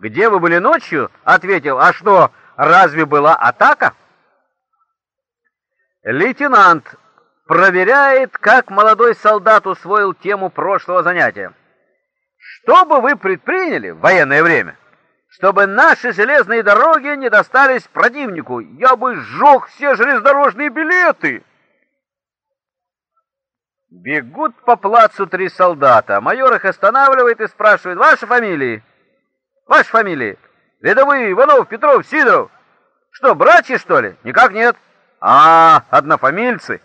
Где вы были ночью? Ответил, а что, разве была атака? Лейтенант проверяет, как молодой солдат усвоил тему прошлого занятия. Что бы вы предприняли в военное время, чтобы наши железные дороги не достались противнику? Я бы сжег все железнодорожные билеты. Бегут по плацу три солдата. Майор их останавливает и спрашивает, ваши фамилии? Ваши фамилии? Рядовые Иванов, Петров, Сидоров. Что, братья, что ли? Никак нет. А, однофамильцы.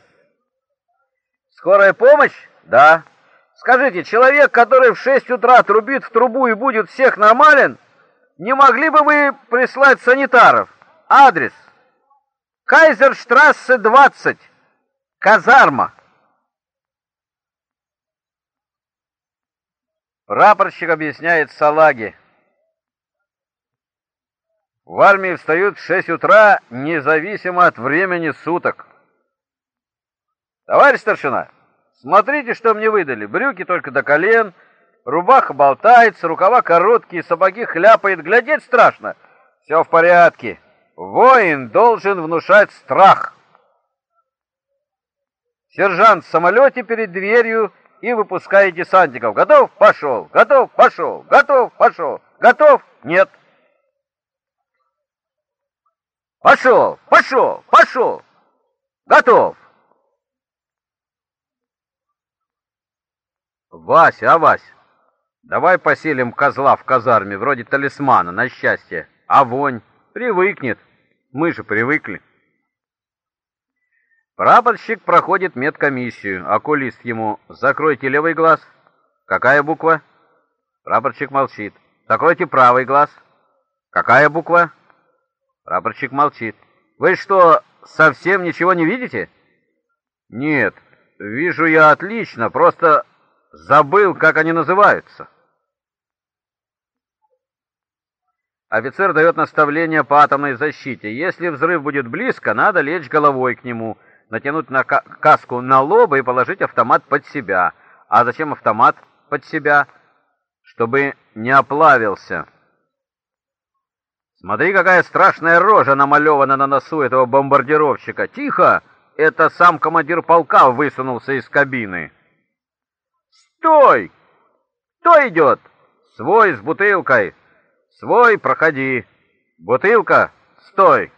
Скорая помощь? Да. Скажите, человек, который в шесть утра трубит в трубу и будет всех нормален, не могли бы вы прислать санитаров? Адрес. Кайзерштрассе 20. Казарма. Прапорщик объясняет салаге. В армии встают в шесть утра, независимо от времени суток. Товарищ старшина, смотрите, что мне выдали. Брюки только до колен, рубаха болтается, рукава короткие, сапоги хляпает. Глядеть страшно. Все в порядке. Воин должен внушать страх. Сержант в самолете перед дверью и выпускает десантников. Готов? Пошел. Готов? Пошел. Готов? Пошел. Готов? Нет. Пошел. Пошел. Пошел. Готов. Вася, а Вась, давай поселим козла в казарме, вроде талисмана, на счастье. А вонь привыкнет. Мы же привыкли. Прапорщик проходит медкомиссию. Окулист ему «Закройте левый глаз». Какая буква? Прапорщик молчит. «Закройте правый глаз». Какая буква? Прапорщик молчит. «Вы что, совсем ничего не видите?» «Нет, вижу я отлично, просто забыл, как они называются». Офицер дает наставление по атомной защите. Если взрыв будет близко, надо лечь головой к нему – натянуть на каску на лоб и положить автомат под себя. А зачем автомат под себя? Чтобы не оплавился. Смотри, какая страшная рожа намалевана на носу этого бомбардировщика. Тихо! Это сам командир полка высунулся из кабины. Стой! Кто идет? Свой с бутылкой. Свой, проходи. Бутылка, стой.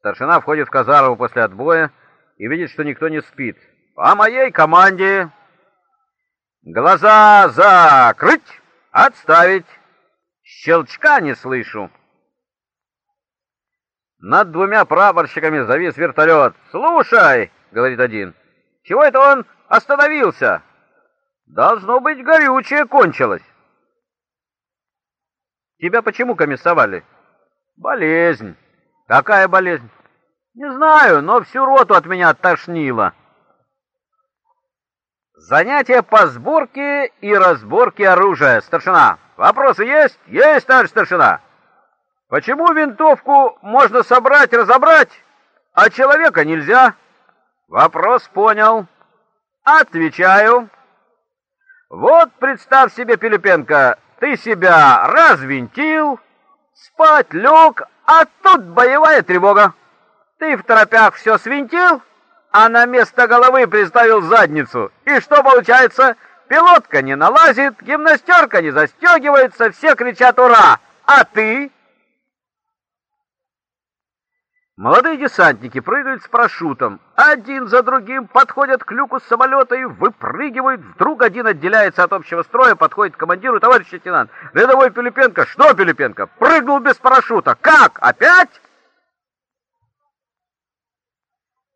Старшина входит в казарму после отбоя и видит, что никто не спит. По моей команде глаза закрыть, отставить. Щелчка не слышу. Над двумя прапорщиками завис вертолет. «Слушай», — говорит один, — «чего это он остановился? Должно быть, горючее кончилось». «Тебя почему комиссовали?» «Болезнь». «Какая болезнь?» Не знаю, но всю роту от меня оттошнило. Занятие по сборке и разборке оружия. Старшина, вопросы есть? Есть, товарищ старшина. Почему винтовку можно собрать, разобрать, а человека нельзя? Вопрос понял. Отвечаю. Вот представь себе, Пилипенко, ты себя развинтил, спать лег, а тут боевая тревога. Ты в торопях все свинтил, а на место головы приставил задницу. И что получается? Пилотка не налазит, гимнастерка не застегивается, все кричат «Ура!» А ты? Молодые десантники прыгают с парашютом. Один за другим подходят к люку самолета и выпрыгивают. Вдруг один отделяется от общего строя, подходит к командиру. Товарищ лейтенант, рядовой Пилипенко. Что, Пилипенко? Прыгнул без парашюта. Как? Опять?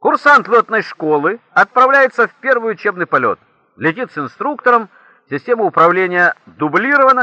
Курсант летной школы отправляется в первый учебный полет. Летит с инструктором, система управления дублирована,